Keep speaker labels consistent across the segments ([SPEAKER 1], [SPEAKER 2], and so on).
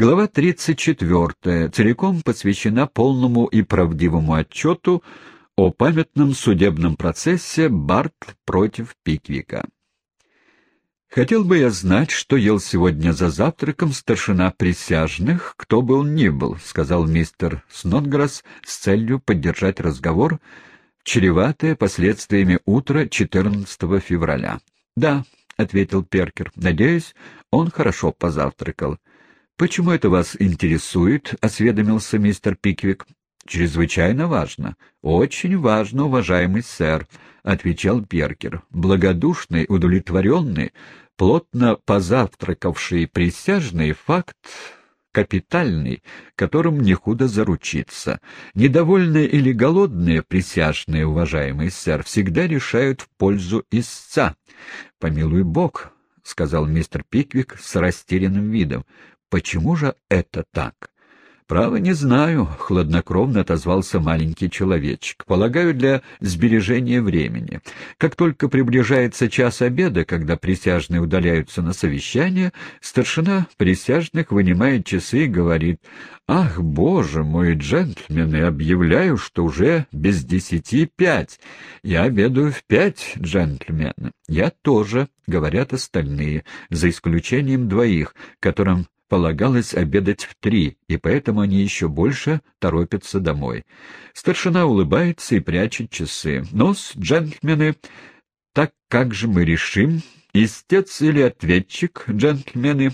[SPEAKER 1] Глава 34 целиком посвящена полному и правдивому отчету о памятном судебном процессе Барт против Пиквика. Хотел бы я знать, что ел сегодня за завтраком старшина присяжных, кто был ни был, — сказал мистер Снотграсс с целью поддержать разговор, чреватое последствиями утра 14 февраля. — Да, — ответил Перкер, — надеюсь, он хорошо позавтракал. — Почему это вас интересует? — осведомился мистер Пиквик. — Чрезвычайно важно. — Очень важно, уважаемый сэр, — отвечал Перкер. Благодушный, удовлетворенный, плотно позавтракавший присяжный факт капитальный, которым не худо заручиться. Недовольные или голодные присяжные, уважаемый сэр, всегда решают в пользу истца. — Помилуй бог, — сказал мистер Пиквик с растерянным видом. — Почему же это так? «Право не знаю», — хладнокровно отозвался маленький человечек. «Полагаю, для сбережения времени. Как только приближается час обеда, когда присяжные удаляются на совещание, старшина присяжных вынимает часы и говорит, «Ах, боже мой, джентльмены, объявляю, что уже без десяти пять. Я обедаю в пять, джентльмены». «Я тоже», — говорят остальные, за исключением двоих, которым полагалось обедать в три, и поэтому они еще больше торопятся домой. Старшина улыбается и прячет часы. «Ну-с, джентльмены, так как же мы решим? Истец или ответчик, джентльмены?»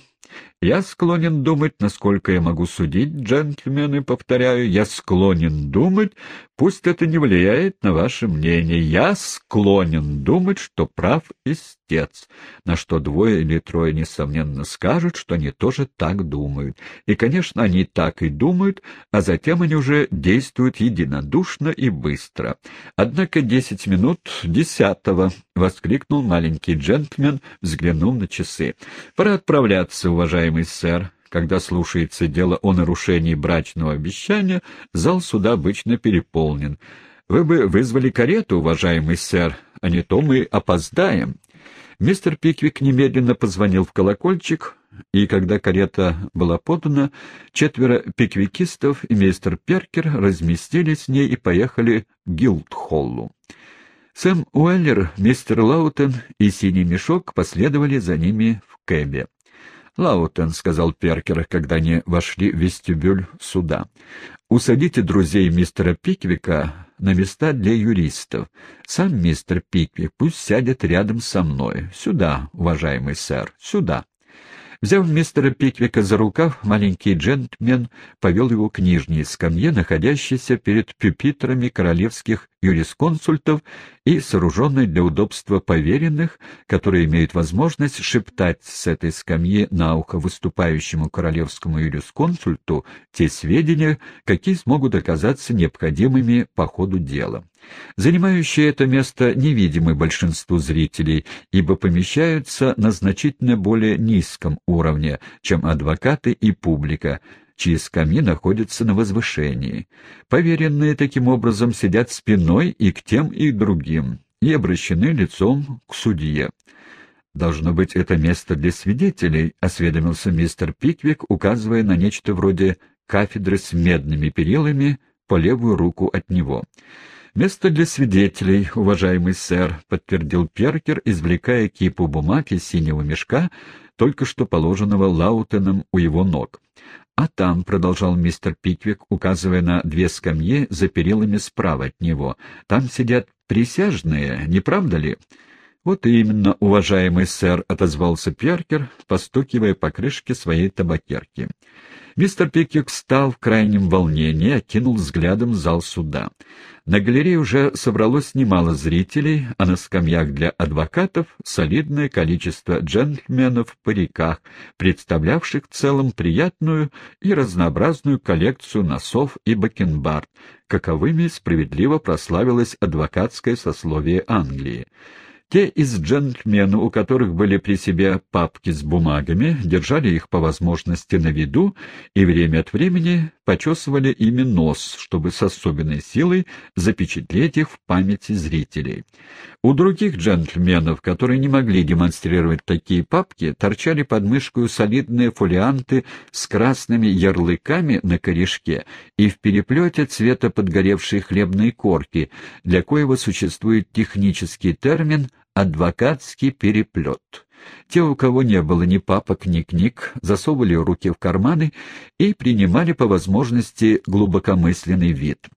[SPEAKER 1] Я склонен думать, насколько я могу судить, джентльмены, повторяю, я склонен думать, пусть это не влияет на ваше мнение, я склонен думать, что прав истец, на что двое или трое, несомненно, скажут, что они тоже так думают. И, конечно, они так и думают, а затем они уже действуют единодушно и быстро. Однако десять минут десятого, — воскликнул маленький джентльмен, взглянув на часы. — Пора отправляться, уважаемый уважаемый сэр, когда слушается дело о нарушении брачного обещания, зал суда обычно переполнен. Вы бы вызвали карету, уважаемый сэр, а не то мы опоздаем. Мистер Пиквик немедленно позвонил в колокольчик, и когда карета была подана, четверо пиквикистов и мистер Перкер разместились с ней и поехали к Гилдхоллу. Сэм Уэллер, мистер Лаутен и Синий Мешок последовали за ними в кэбе. «Лаутен», — сказал Перкер, когда они вошли в вестибюль суда, — «усадите друзей мистера Пиквика на места для юристов. Сам мистер Пиквик пусть сядет рядом со мной. Сюда, уважаемый сэр, сюда». Взяв мистера Пиквика за рукав, маленький джентльмен повел его к нижней скамье, находящейся перед пюпитрами королевских юрисконсультов и сооруженной для удобства поверенных, которые имеют возможность шептать с этой скамьи на ухо выступающему королевскому юрисконсульту те сведения, какие смогут оказаться необходимыми по ходу дела. Занимающие это место невидимы большинству зрителей, ибо помещаются на значительно более низком уровне, чем адвокаты и публика, чьи скамьи находятся на возвышении. Поверенные таким образом сидят спиной и к тем, и к другим, и обращены лицом к судье. «Должно быть, это место для свидетелей», — осведомился мистер Пиквик, указывая на нечто вроде кафедры с медными перилами по левую руку от него. «Место для свидетелей, уважаемый сэр», — подтвердил Перкер, извлекая кипу бумаг из синего мешка, только что положенного Лаутеном у его ног. «А там», — продолжал мистер Пиквик, указывая на две скамьи за перилами справа от него, — «там сидят присяжные, не правда ли?» «Вот именно, уважаемый сэр», — отозвался Перкер, постукивая по крышке своей табакерки. Мистер Пиквик встал в крайнем волнении и окинул взглядом зал суда. На галерее уже собралось немало зрителей, а на скамьях для адвокатов солидное количество джентльменов в париках, представлявших в целом приятную и разнообразную коллекцию носов и бакенбард, каковыми справедливо прославилось адвокатское сословие Англии. Те из джентльменов, у которых были при себе папки с бумагами, держали их по возможности на виду и время от времени почесывали ими нос, чтобы с особенной силой запечатлеть их в памяти зрителей. У других джентльменов, которые не могли демонстрировать такие папки, торчали под мышкой солидные фолианты с красными ярлыками на корешке и в переплете цвета подгоревшей хлебной корки, для коего существует технический термин «адвокатский переплет». Те, у кого не было ни папок, ни книг, засовывали руки в карманы и принимали по возможности глубокомысленный вид.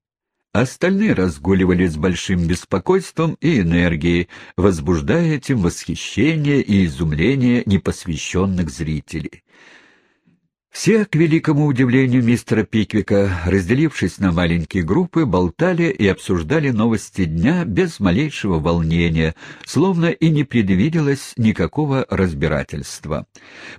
[SPEAKER 1] Остальные разгуливали с большим беспокойством и энергией, возбуждая этим восхищение и изумление непосвященных зрителей. Все, к великому удивлению мистера Пиквика, разделившись на маленькие группы, болтали и обсуждали новости дня без малейшего волнения, словно и не предвиделось никакого разбирательства.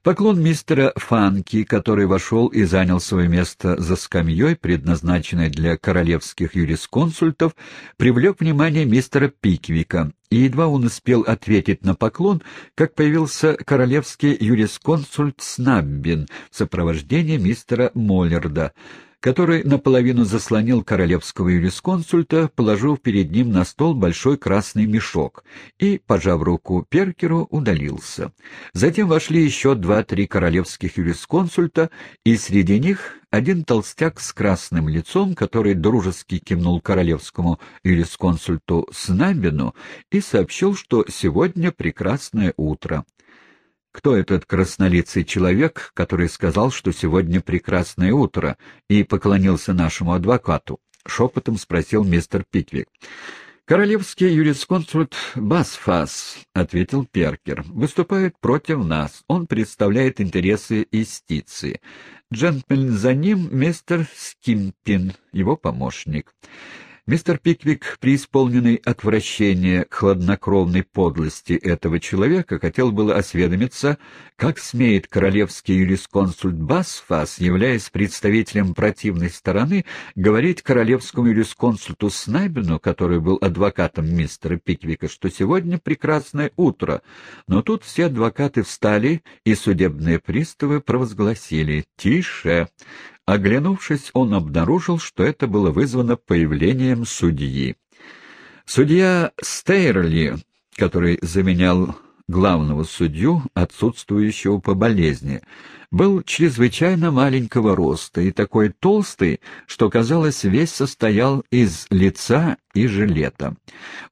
[SPEAKER 1] Поклон мистера Фанки, который вошел и занял свое место за скамьей, предназначенной для королевских юрисконсультов, привлек внимание мистера Пиквика, и едва он успел ответить на поклон, как появился королевский юрисконсульт Снаббин в сопровождении мистера Моллерда — который наполовину заслонил королевского юрисконсульта, положив перед ним на стол большой красный мешок и, пожав руку Перкеру, удалился. Затем вошли еще два-три королевских юрисконсульта, и среди них один толстяк с красным лицом, который дружески кивнул королевскому юрисконсульту Снабину и сообщил, что сегодня прекрасное утро. Кто этот краснолицый человек, который сказал, что сегодня прекрасное утро, и поклонился нашему адвокату? — шепотом спросил мистер Пиквик. «Королевский юрисконсульт Басфас», — ответил Перкер, — «выступает против нас. Он представляет интересы истиции. Джентльмен за ним — мистер Скимпин, его помощник. Мистер Пиквик, преисполненный отвращения к хладнокровной подлости этого человека, хотел было осведомиться, как смеет королевский юрисконсульт Басфас, являясь представителем противной стороны, говорить королевскому юрисконсульту Снайбену, который был адвокатом мистера Пиквика, что сегодня прекрасное утро. Но тут все адвокаты встали, и судебные приставы провозгласили «Тише!» Оглянувшись, он обнаружил, что это было вызвано появлением судьи. Судья Стейрли, который заменял главного судью, отсутствующего по болезни, был чрезвычайно маленького роста и такой толстый, что, казалось, весь состоял из лица и жилета.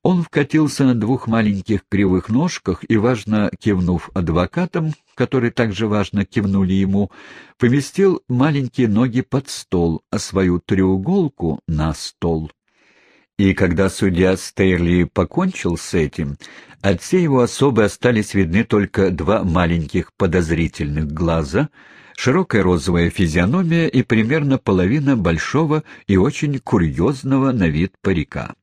[SPEAKER 1] Он вкатился на двух маленьких кривых ножках и, важно кивнув адвокатам, которые также важно кивнули ему, поместил маленькие ноги под стол, а свою треуголку — на стол. И когда судья Стейрли покончил с этим, от всей его особы остались видны только два маленьких подозрительных глаза, широкая розовая физиономия и примерно половина большого и очень курьезного на вид парика.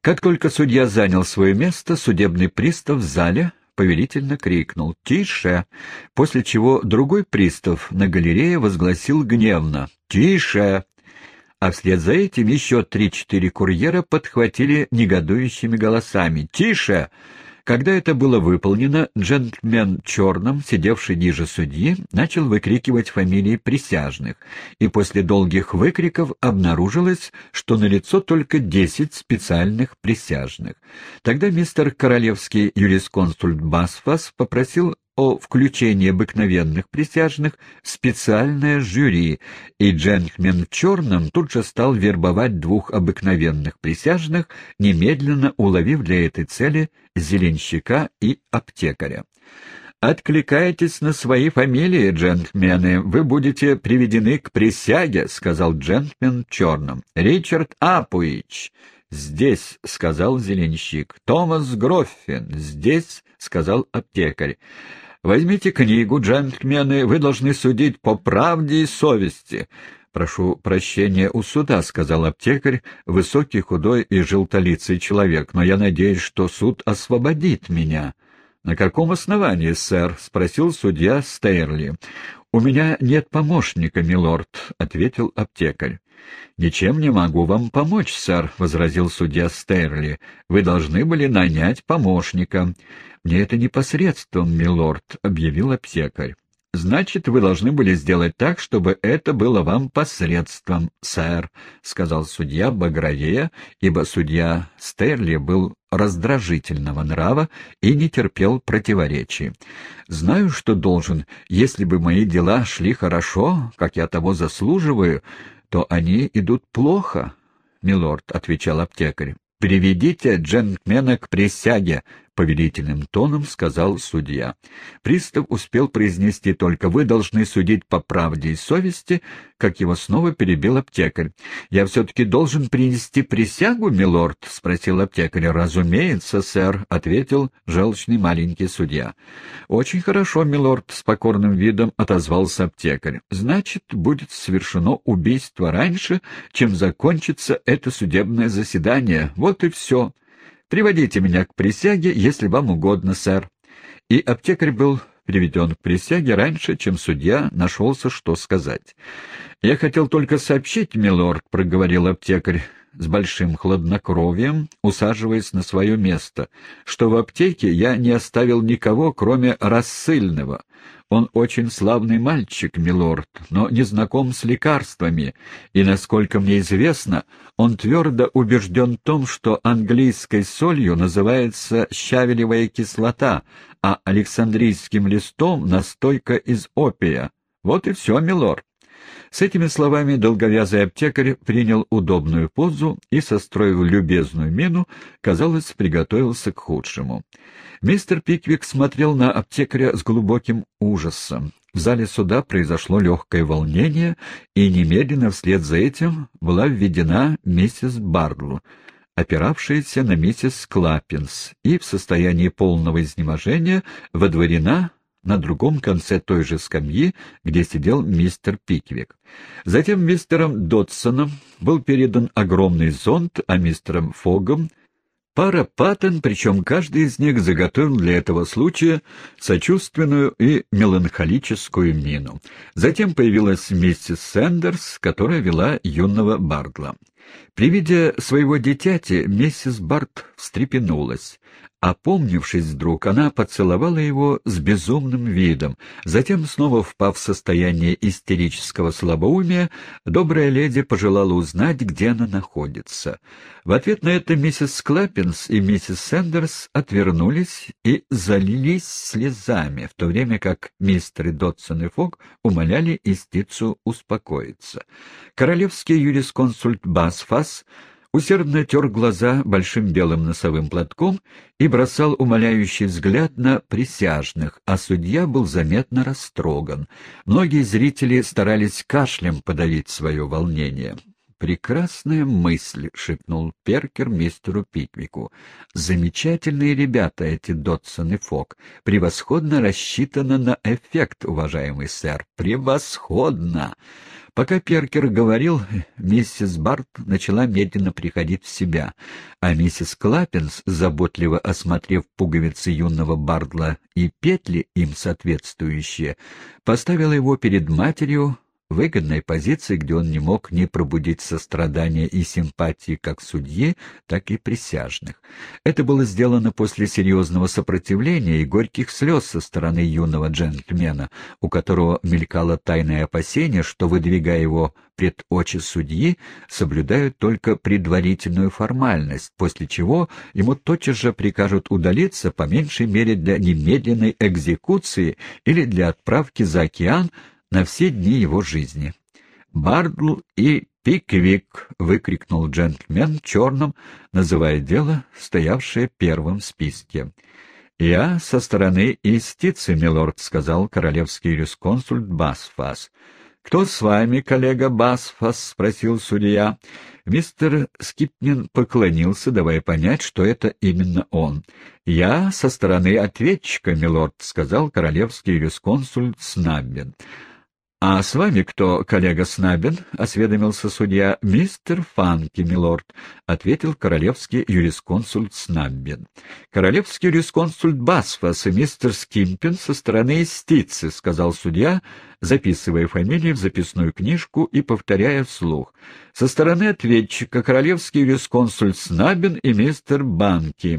[SPEAKER 1] Как только судья занял свое место, судебный пристав в зале повелительно крикнул «Тише!», после чего другой пристав на галерее возгласил гневно «Тише!» А вслед за этим еще три-четыре курьера подхватили негодующими голосами «Тише!». Когда это было выполнено, джентльмен черном, сидевший ниже судьи, начал выкрикивать фамилии присяжных, и после долгих выкриков обнаружилось, что налицо только десять специальных присяжных. Тогда мистер королевский юрисконсульт Басфас попросил о включении обыкновенных присяжных в специальное жюри, и джентльмен в черном тут же стал вербовать двух обыкновенных присяжных, немедленно уловив для этой цели зеленщика и аптекаря. «Откликайтесь на свои фамилии, джентльмены, вы будете приведены к присяге», — сказал джентльмен в черном. «Ричард Апуич». «Здесь», — сказал зеленщик. «Томас Гроффин». «Здесь», — сказал аптекарь. Возьмите книгу, джентльмены, вы должны судить по правде и совести. «Прошу прощения у суда», — сказал аптекарь, высокий, худой и желтолицый человек, «но я надеюсь, что суд освободит меня». «На каком основании, сэр?» — спросил судья Стейрли. «У меня нет помощника, милорд», — ответил аптекарь. «Ничем не могу вам помочь, сэр», — возразил судья Стейрли. «Вы должны были нанять помощника». «Мне это непосредством, милорд», — объявил аптекарь. Значит, вы должны были сделать так, чтобы это было вам посредством, сэр, — сказал судья Багровея, ибо судья Стерли был раздражительного нрава и не терпел противоречий. Знаю, что должен. Если бы мои дела шли хорошо, как я того заслуживаю, то они идут плохо, — милорд, — отвечал аптекарь. — Приведите джентльмена к присяге, — повелительным тоном сказал судья. Пристав успел произнести только «Вы должны судить по правде и совести», как его снова перебил аптекарь. «Я все-таки должен принести присягу, милорд?» — спросил аптекарь. «Разумеется, сэр», — ответил желчный маленький судья. «Очень хорошо, милорд», — с покорным видом отозвался аптекарь. «Значит, будет совершено убийство раньше, чем закончится это судебное заседание. Вот и все». Приводите меня к присяге, если вам угодно, сэр. И аптекарь был приведен к присяге раньше, чем судья нашелся, что сказать. «Я хотел только сообщить, милорд», — проговорил аптекарь с большим хладнокровием, усаживаясь на свое место, «что в аптеке я не оставил никого, кроме рассыльного. Он очень славный мальчик, милорд, но не знаком с лекарствами, и, насколько мне известно, он твердо убежден в том, что английской солью называется щавелевая кислота, а александрийским листом — настойка из опия. Вот и все, милорд. С этими словами долговязый аптекарь принял удобную позу и, состроив любезную мину, казалось, приготовился к худшему. Мистер Пиквик смотрел на аптекаря с глубоким ужасом. В зале суда произошло легкое волнение, и немедленно вслед за этим была введена миссис Бардлу, опиравшаяся на миссис Клаппинс, и в состоянии полного изнеможения водворена на другом конце той же скамьи, где сидел мистер Пиквик. Затем мистером Дотсоном был передан огромный зонт, а мистером Фогом — пара патен, причем каждый из них заготовил для этого случая сочувственную и меланхолическую мину. Затем появилась миссис Сэндерс, которая вела юного Бардла. При виде своего дитяти миссис Барт встрепенулась. Опомнившись вдруг, она поцеловала его с безумным видом. Затем, снова впав в состояние истерического слабоумия, добрая леди пожелала узнать, где она находится. В ответ на это миссис Клаппинс и миссис Сэндерс отвернулись и залились слезами, в то время как мистеры Дотсон и Фок умоляли истицу успокоиться. Королевский юрисконсульт Басфас усердно тер глаза большим белым носовым платком и бросал умоляющий взгляд на присяжных, а судья был заметно растроган. Многие зрители старались кашлем подавить свое волнение. «Прекрасная мысль», — шепнул Перкер мистеру Пиквику. «Замечательные ребята эти Дотсон и Фок. Превосходно рассчитано на эффект, уважаемый сэр. Превосходно!» Пока Перкер говорил, миссис Барт начала медленно приходить в себя, а миссис Клаппинс, заботливо осмотрев пуговицы юного Бардла и петли, им соответствующие, поставила его перед матерью, выгодной позиции, где он не мог не пробудить сострадания и симпатии как судьи, так и присяжных. Это было сделано после серьезного сопротивления и горьких слез со стороны юного джентльмена, у которого мелькало тайное опасение, что, выдвигая его пред очи судьи, соблюдают только предварительную формальность, после чего ему тотчас же прикажут удалиться, по меньшей мере для немедленной экзекуции или для отправки за океан, на все дни его жизни. «Бардл и Пиквик!» — выкрикнул джентльмен в черном, называя дело, стоявшее первым в списке. «Я со стороны истицы, милорд», — сказал королевский юрисконсульт Басфас. «Кто с вами, коллега Басфас?» — спросил судья. Мистер Скипнин поклонился, давая понять, что это именно он. «Я со стороны ответчика, милорд», — сказал королевский юрисконсульт Снаббин. «А с вами кто, коллега Снабин?» — осведомился судья. «Мистер Фанки, милорд», — ответил королевский юрисконсульт Снаббин. «Королевский юрисконсульт Басфас и мистер Скимпин со стороны истицы», — сказал судья, записывая фамилии в записную книжку и повторяя вслух. «Со стороны ответчика королевский юрисконсульт Снабин и мистер Банки».